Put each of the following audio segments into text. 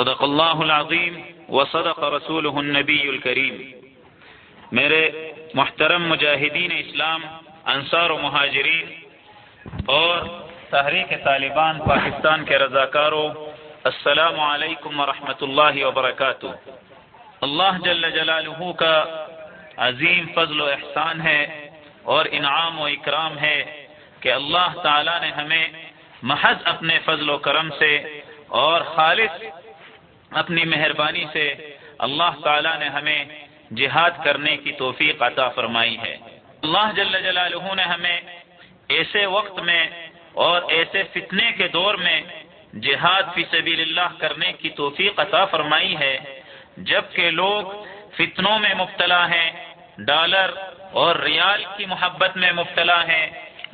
صدق اللہ العظیم و صدق رسول النبی الکریم۔ میرے محترم مجاہدین اسلام، انصار و مہاجرین اور تحریک طالبان پاکستان کے رضاکاروں، السلام علیکم ورحمۃ اللہ وبرکاتہ۔ اللہ جل جلالہ کا عظیم فضل و احسان ہے اور انعام و اکرام ہے کہ اللہ تعالی نے ہمیں محض اپنے فضل و کرم سے اور خالص اپنی مہربانی سے اللہ تعالی نے ہمیں جہاد کرنے کی توفیق عطا فرمائی ہے۔ اللہ جل جلالہ نے ہمیں ایسے وقت میں اور ایسے فتنے کے دور میں جہاد فی سبیل اللہ کرنے کی توفیق عطا فرمائی ہے، جبکہ لوگ فتنوں میں مبتلا ہیں، ڈالر اور ریال کی محبت میں مبتلا ہیں،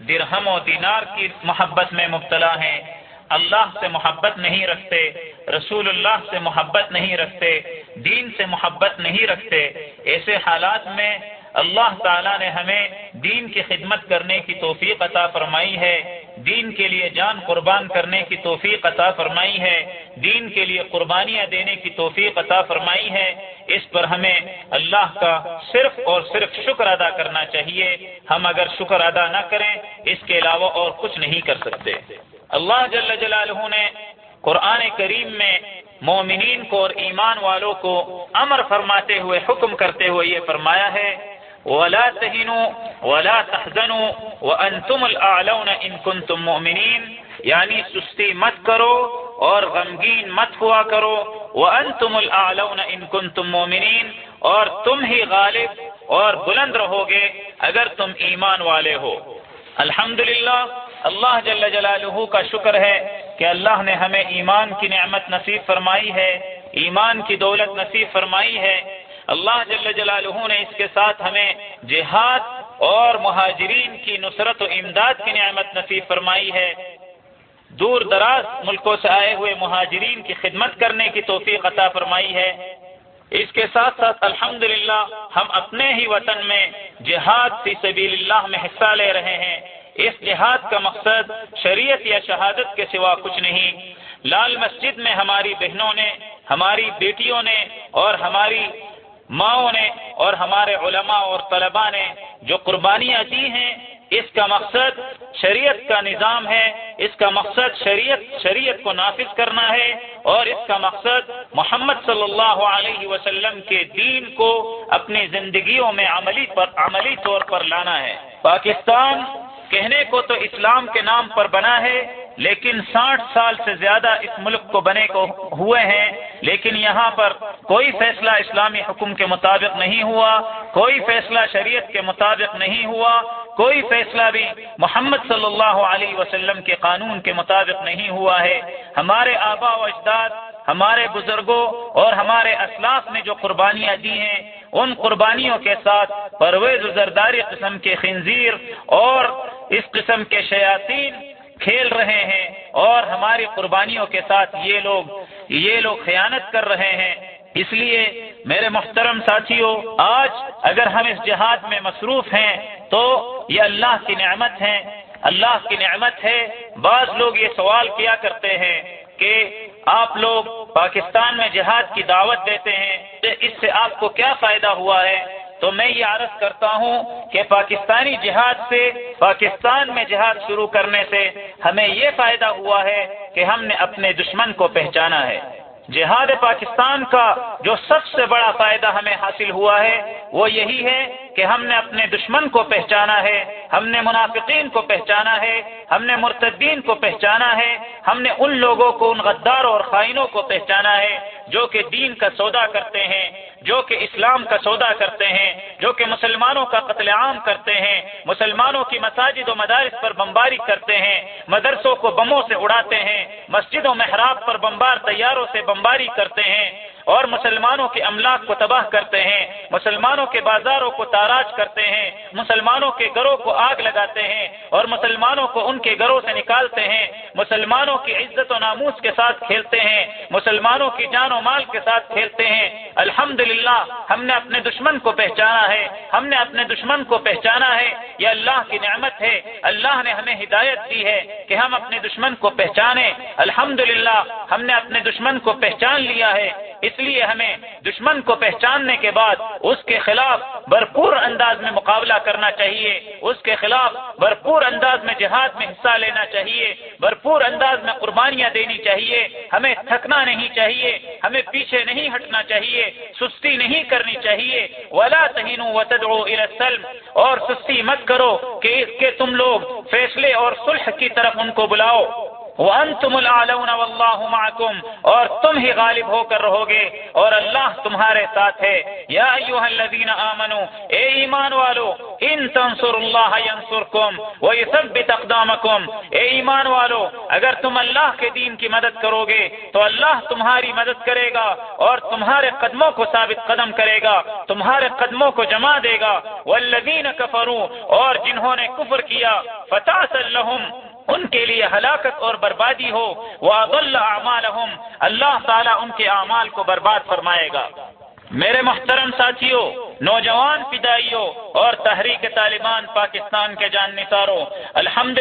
درہم و دینار کی محبت میں مبتلا ہیں۔ اللہ سے محبت نہیں رکھتے رسول اللہ سے محبت نہیں رکھتے، دین سے محبت نہیں رکھتے۔ ایسے حالات میں اللہ تعالیٰ نے ہمیں دین کی خدمت کرنے کی توفیق عطا فرمائی ہے۔ دین کے لیے جان قربان کرنے کی توفیق عطا فرمائی ہے۔ دین کے لیے قربانیاں دینے کی توفیق عطا فرمائی ہے۔ اس پر ہمیں اللہ کا صرف اور صرف شکر ادا کرنا چاہیے۔ ہم اگر شکر ادا نہ کریں، اس کے علاوہ اور کچھ نہیں کر سکتے۔ اللہ جل جلالہ نے قرآن کریم میں مومنین کو اور ایمان والوں کو امر فرماتے ہوئے، حکم کرتے ہوئے یہ فرمایا ہے، ولا تهنوا ولا تحزنوا وانتم الاعلون ان كنتم مؤمنين۔ یعنی سستی مت کرو اور غمگین مت ہوا کرو۔ وانتم الاعلون ان كنتم مؤمنين۔ اور تم ہی غالب اور بلند رہو گے اگر تم ایمان والے ہو۔ الحمدللہ، اللہ جل جلالہ کا شکر ہے۔ کہ اللہ نے ہمیں ایمان کی نعمت نصیب فرمائی ہے، ایمان کی دولت نصیب فرمائی ہے۔ اللہ جل جلالہ نے اس کے ساتھ ہمیں جہاد اور مہاجرین کی نصرت و امداد کی نعمت نصیب فرمائی ہے۔ دور دراز ملکوں سے آئے ہوئے مہاجرین کی خدمت کرنے کی توفیق عطا فرمائی ہے۔ اس کے ساتھ ساتھ الحمد ہم اپنے ہی وطن میں جہاد فی سبیل اللہ میں حصہ لے رہے ہیں۔ اس جہاد کا مقصد شریعت یا شہادت کے سوا کچھ نہیں۔ لال مسجد میں ہماری بہنوں نے، ہماری بیٹیوں نے اور ہماری ماؤں نے اور ہمارے علماء اور طلباء نے جو قربانیاں دی ہیں، اس کا مقصد شریعت کا نظام ہے۔ اس کا مقصد شریعت شریعت کو نافذ کرنا ہے۔ اور اس کا مقصد محمد صلی اللہ علیہ وسلم کے دین کو اپنی زندگیوں میں عملی پر، عملی طور پر لانا ہے۔ پاکستان کہنے کو تو اسلام کے نام پر بنا ہے، لیکن ساٹھ سال سے زیادہ اس ملک کو بنے کو ہوئے ہیں۔ لیکن یہاں پر کوئی فیصلہ اسلامی حکم کے مطابق نہیں ہوا، کوئی فیصلہ شریعت کے مطابق نہیں ہوا، کوئی فیصلہ بھی محمد صلی اللہ علیہ وسلم کے قانون کے مطابق نہیں ہوا ہے۔ ہمارے آبا و اجداد، ہمارے بزرگوں اور ہمارے اسلاف نے جو قربانیاں دی ہیں، ان قربانیوں کے ساتھ پرویز زرداری قسم کے خنزیر اور اس قسم کے شیاطین کھیل رہے ہیں اور ہماری قربانیوں کے ساتھ یہ لوگ یہ لوگ خیانت کر رہے ہیں۔ اس لیے میرے محترم ساتھیوں، آج اگر ہم اس جہاد میں مصروف ہیں تو یہ اللہ کی نعمت ہے۔ اللہ کی نعمت ہے۔ بعض لوگ یہ سوال کیا کرتے ہیں کہ آپ لوگ پاکستان میں جہاد کی دعوت دیتے ہیں، اس سے آپ کو کیا فائدہ ہوا ہے؟ تو میں یہ عرض کرتا ہوں کہ پاکستانی جہاد سے، پاکستان میں جہاد شروع کرنے سے ہمیں یہ فائدہ ہوا ہے کہ ہم نے اپنے دشمن کو پہچانا ہے۔ جہاد پاکستان کا جو سب سے بڑا فائدہ ہمیں حاصل ہوا ہے، وہ یہی ہے کہ ہم نے اپنے دشمن کو پہچانا ہے۔ ہم نے منافقین کو پہچانا ہے، ہم نے مرتدین کو پہچانا ہے، ہم نے ان لوگوں کو، ان غداروں اور خائنوں کو پہچانا ہے جو کہ دین کا سودا کرتے ہیں، جو کہ اسلام کا سودا کرتے ہیں، جو کہ مسلمانوں کا قتل عام کرتے ہیں، مسلمانوں کی مساجد و مدارس پر بمباری کرتے ہیں، مدرسوں کو بموں سے اڑاتے ہیں مسجد و محراب پر بمبار تیاروں سے بمباری کرتے ہیں اور مسلمانوں کے املاک کو تباہ کرتے ہیں، مسلمانوں کے بازاروں کو تاراج کرتے ہیں، مسلمانوں کے گھروں کو آگ لگاتے ہیں اور مسلمانوں کو ان کے گھروں سے نکالتے ہیں۔ مسلمانوں کی عزت و ناموس کے ساتھ کھیلتے ہیں، مسلمانوں کی جان و مال کے ساتھ کھیلتے ہیں۔ الحمد ہم نے اپنے دشمن کو پہچانا ہے، ہم نے اپنے دشمن کو پہچانا ہے۔ یہ اللہ کی نعمت ہے، اللہ نے ہمیں ہدایت دی ہے کہ ہم اپنے دشمن کو پہچانے الحمد ہم نے اپنے دشمن کو پہچان لیا ہے۔ اس لیے ہمیں دشمن کو پہچاننے کے بعد اس کے خلاف بھرپور انداز میں مقابلہ کرنا چاہیے، اس کے خلاف بھرپور انداز میں جہاد میں حصہ لینا چاہیے، بھرپور انداز میں قربانیاں دینی چاہیے، ہمیں تھکنا نہیں چاہیے، ہمیں پیچھے نہیں ہٹنا چاہیے، سستی نہیں کرنی چاہیے، ولا تہین وتدعو الى السلم، اور سستی مت کرو کہ اس کے تم لوگ فیصلے اور صلح کی طرف ان کو بلاؤ۔ وانتم الاعلون واللہ معکم، اور تم ہی غالب ہو کر رہو گے، اور اللہ تمہارے ساتھ ہے۔ یا ایوہ الذین آمنوا اے ایمان والو، ان تنصر اللہ ینصرکم ویثبت اقدامکم۔ اے ایمان والو، اگر تم اللہ کے دین کی مدد کرو گے، تو اللہ تمہاری مدد کرے گا، اور تمہارے قدموں کو ثابت قدم کرے گا، تمہارے قدموں کو جمع دے گا۔ والذین کفروا، اور جنہوں نے کفر کیا فتح لهم ان کے لیے ہلاکت اور بربادی ہو وہ اللہ تعالیٰ ان کے اعمال کو برباد فرمائے گا۔ میرے محترم ساتھیوں نوجوان فدائیوں اور تحریک طالبان پاکستان کے جان نثاروں الحمد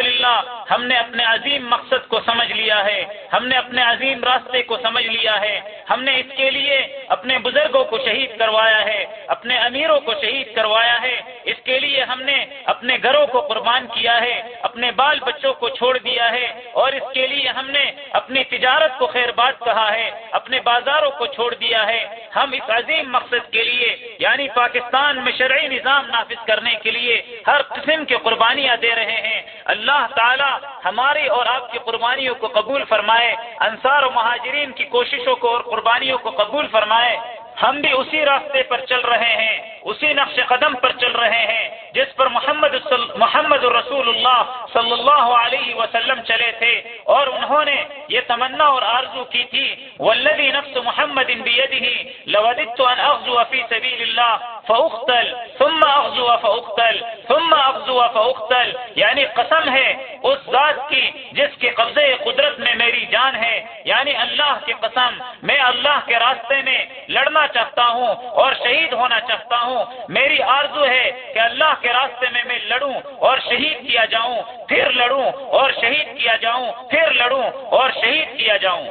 ہم نے اپنے عظیم مقصد کو سمجھ لیا ہے، ہم نے اپنے عظیم راستے کو سمجھ لیا ہے، ہم نے اس کے لیے اپنے بزرگوں کو شہید کروایا ہے، اپنے امیروں کو شہید کروایا ہے، اس کے لیے ہم نے اپنے گھروں کو قربان کیا ہے، اپنے بال بچوں کو چھوڑ دیا ہے، اور اس کے لیے ہم نے اپنی تجارت کو خیر بات کہا ہے، اپنے بازاروں کو چھوڑ دیا ہے ہم اس عظیم مقصد کے لیے یعنی پاکستان میں شرعی نظام نافذ کرنے کے لیے ہر قسم کی قربانیاں دے رہے ہیں۔ اللہ تعالی ہماری اور آپ کی قربانیوں کو قبول فرمائے، انصار و مہاجرین کی کوششوں کو اور قربانیوں کو قبول فرمائے۔ ہم بھی اسی راستے پر چل رہے ہیں، اسی نقش قدم پر چل رہے ہیں، جس پر محمد محمد الرسول اللہ صلی اللہ علیہ وسلم چلے تھے اور انہوں نے یہ تمنا اور آرزو کی تھی والذی نفس محمد بیدہ لوددت ان اغزو فی سبیل اللہ فاختل ثم اغزو فاختل ثم اغزو فاختل یعنی قسم ہے اس ذات کی جس کے قبضے قدرت میں میری جان ہے یعنی اللہ کی قسم، میں اللہ کے راستے میں لڑنا چاہتا ہوں اور شہید ہونا چاہتا ہوں۔ میری آرزو ہے کہ اللہ کے راستے میں میں لڑوں اور شہید کیا جاؤں۔ پھر لڑوں اور شہید کیا جاؤں، پھر لڑوں اور شہید کیا جاؤں۔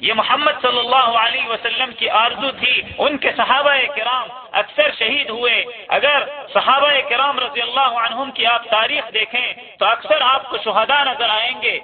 یہ محمد صلی اللہ علیہ وسلم کی آرزو تھی، ان کے صحابہ کرام اکثر شہید ہوئے۔ اگر صحابہ کرام رضی اللہ عنہم کی آپ تاریخ دیکھیں، تو اکثر آپ کو شہداء نظر آئیں گے۔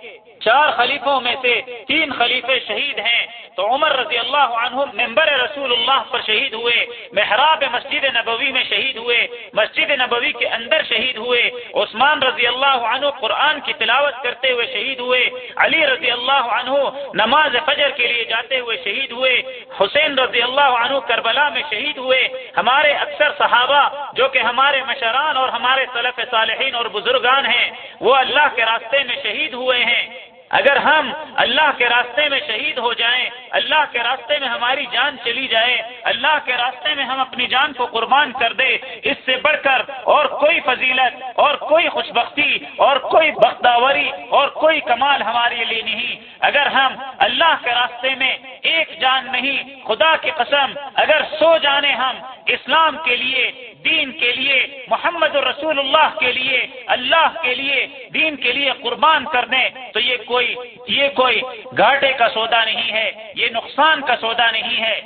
چار خلیفوں میں سے تین خلیفے شہید ہیں۔ تو عمر رضی اللہ عنہ ممبر رسول اللہ پر شہید ہوئے، محراب مسجد نبوی میں شہید ہوئے، مسجد نبوی کے اندر شہید ہوئے۔ عثمان رضی اللہ عنہ قرآن کی تلاوت کرتے ہوئے شہید ہوئے، علی رضی اللہ عنہ نماز فجر کے لیے جاتے ہوئے شہید ہوئے، حسین رضی اللہ عنہ کربلا میں شہید ہوئے۔ ہمارے اکثر صحابہ جو کہ ہمارے مشران اور ہمارے صلف صالحین اور بزرگان ہیں، وہ اللہ کے راستے میں شہید ہوئے ہیں۔ اگر ہم اللہ کے راستے میں شہید ہو جائیں، اللہ کے راستے میں ہماری جان چلی جائے، اللہ کے راستے میں ہم اپنی جان کو قربان کر دے اس سے بڑھ کر اور کوئی فضیلت، اور کوئی خوش بختی اور کوئی بختاوری اور کوئی کمال ہمارے لیے نہیں۔ اگر ہم اللہ کے راستے میں ایک جان نہیں، خدا کی قسم، اگر سو جانے ہم اسلام کے لیے، دین کے لیے، محمد رسول اللہ کے لیے، اللہ کے لیے، دین کے لیے قربان کر دیں، تو یہ کوئی یہ کوئی گھاٹے کا سودا نہیں ہے، یہ نقصان کا سودا نہیں ہے۔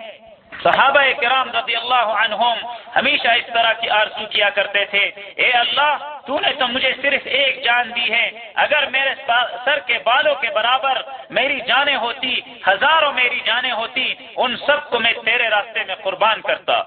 صحابہ کرام رضی اللہ عنہم ہمیشہ اس طرح کی آرزو کیا کرتے تھے، اے اللہ، تو نے تو مجھے صرف ایک جان دی ہے، اگر میرے سر کے بالوں کے برابر میری جانیں ہوتی، ہزاروں میری جانیں ہوتی، ان سب کو میں تیرے راستے میں قربان کرتا۔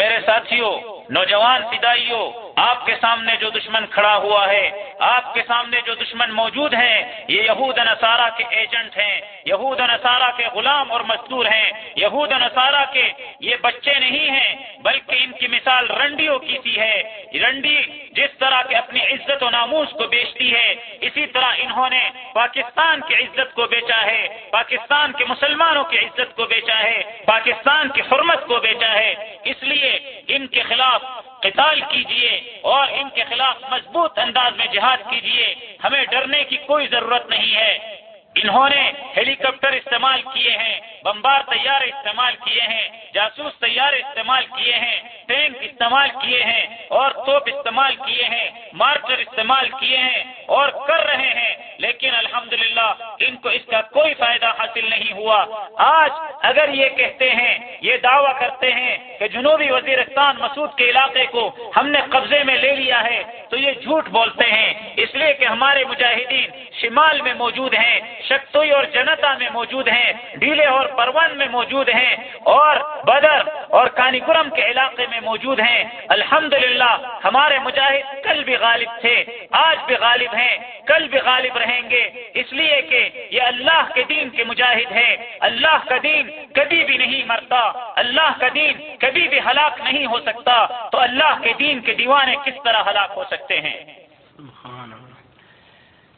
میرے ساتھیوں نوجوان فدائیوں آپ کے سامنے جو دشمن کھڑا ہوا ہے، آپ کے سامنے جو دشمن موجود ہیں، یہ یہود نصارہ کے ایجنٹ ہیں۔ یہود نصارہ کے غلام اور مزدور ہیں۔ یہود نصارہ کے یہ بچے نہیں ہیں، بلکہ ان کی مثال رنڈیوں کی سی ہے۔ رنڈی جس طرح کے اپنی عزت و ناموس کو بیچتی ہے، اسی طرح انہوں نے پاکستان کی عزت کو بیچا ہے۔ پاکستان کے مسلمانوں کی عزت کو بیچا ہے۔ پاکستان کی حرمت کو بیچا ہے۔ اس لیے ان کے خلاف قتال کیجیے اور ان کے خلاف مضبوط انداز میں جہاد کیجیے ہمیں ڈرنے کی کوئی ضرورت نہیں ہے۔ انہوں نے ہیلی کاپٹر استعمال کیے ہیں، بمبار تیار استعمال کیے ہیں، جاسوس تیار استعمال کیے ہیں، ٹینک استعمال کیے ہیں اور توپ استعمال کیے ہیں، مارچر استعمال کیے ہیں اور کر رہے ہیں۔ لیکن الحمدللہ، ان کو اس کا کوئی فائدہ حاصل نہیں ہوا۔ آج اگر یہ کہتے ہیں، یہ دعویٰ کرتے ہیں کہ جنوبی وزیرستان مسعود کے علاقے کو ہم نے قبضے میں لے لیا ہے، تو یہ جھوٹ بولتے ہیں۔ اس لیے کہ ہمارے مجاہدین شمال میں موجود ہیں، شکتوئی اور جنتا میں موجود ہیں، ڈیلے اور پروان میں موجود ہیں اور بدر اور کانی گرم کے علاقے میں موجود ہیں۔ الحمدللہ، ہمارے مجاہد کل بھی غالب تھے، آج بھی غالب ہیں، کل بھی غالب رہیں گے۔ اس لیے کہ یہ اللہ کے دین کے مجاہد ہیں۔ اللہ کا دین کبھی بھی نہیں مرتا، اللہ کا دین کبھی بھی ہلاک نہیں ہو سکتا۔ تو اللہ کے دین کے دیوانے کس طرح ہلاک ہو سکتے ہیں؟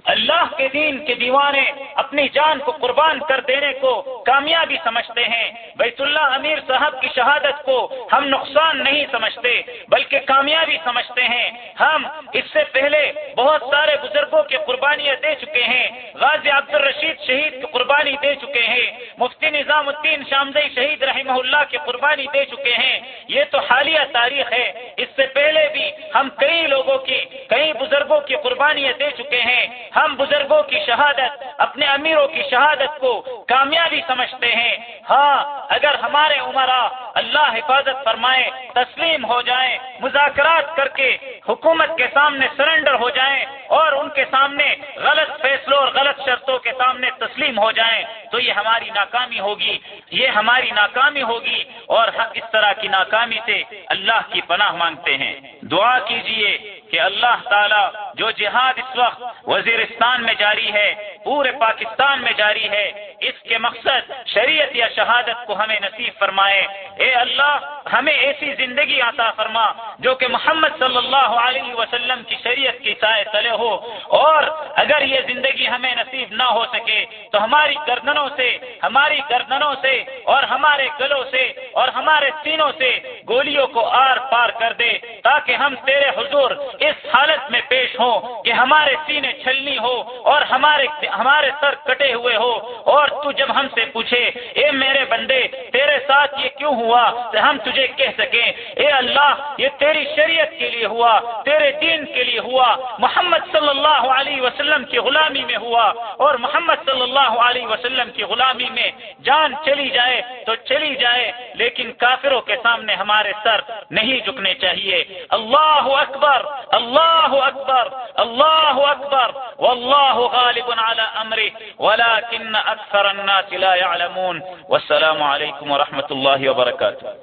اللہ کے دین کے دیوانے اپنی جان کو قربان کر دینے کو کامیابی سمجھتے ہیں۔ بیت اللہ امیر صاحب کی شہادت کو ہم نقصان نہیں سمجھتے، بلکہ کامیابی سمجھتے ہیں۔ ہم اس سے پہلے بہت سارے بزرگوں کی قربانیاں دے چکے ہیں۔ غازی عبد الرشید شہید کی قربانی دے چکے ہیں۔ مفتی نظام الدین شامدئی شہید رحمہ اللہ کی قربانی دے چکے ہیں۔ یہ تو حالیہ تاریخ ہے۔ اس سے پہلے بھی ہم کئی لوگوں کی، کئی بزرگوں کی قربانیاں دے چکے ہیں۔ ہم بزرگوں کی شہادت، اپنے امیروں کی شہادت کو کامیابی سمجھتے ہیں۔ ہاں اگر ہمارے عمرہ اللہ حفاظت فرمائے، تسلیم ہو جائیں، مذاکرات کر کے حکومت کے سامنے سرنڈر ہو جائیں اور ان کے سامنے غلط فیصلوں اور غلط شرطوں کے سامنے تسلیم ہو جائیں، تو یہ ہماری ناکامی ہوگی۔ یہ ہماری ناکامی ہوگی اور ہم اس طرح کی ناکامی سے اللہ کی پناہ مانگتے ہیں۔ دعا کیجیے۔ کہ اللہ تعالی جو جہاد اس وقت وزیرستان میں جاری ہے، پورے پاکستان میں جاری ہے، اس کے مقصد شریعت یا شہادت کو ہمیں نصیب فرمائے۔ اے اللہ ہمیں ایسی زندگی عطا فرما جو کہ محمد صلی اللہ علیہ وسلم کی شریعت کی سائے تلے ہو۔ اور اگر یہ زندگی ہمیں نصیب نہ ہو سکے، تو ہماری گردنوں سے، ہماری گردنوں سے، اور ہمارے گلوں سے، اور ہمارے سینوں سے گولیوں کو آر پار کر دے، تاکہ ہم تیرے حضور اس حالت میں پیش ہوں کہ ہمارے سینے چھلنی ہو اور ہمارے ہمارے سر کٹے ہوئے ہو۔ اور تو جب ہم سے پوچھے، اے میرے بندے، تیرے ساتھ یہ کیوں ہوا؟ کہ ہم تجھے کہہ سکیں، اے اللہ، یہ تیری شریعت کے لیے ہوا، تیرے دین کے لیے ہوا، محمد صلی اللہ علیہ وسلم کی غلامی میں ہوا اور محمد صلی اللہ علیہ وسلم کی غلامی میں جان چلی جائے تو چلی جائے، لیکن کافروں کے سامنے ہمارے سر نہیں جھکنے چاہیے. اللہ اکبر اللہ اکبر اللہ اکبر، واللہ غالب على امره ولكن اكثر الناس لا يعلمون والسلام عليكم ورحمه الله وبركاته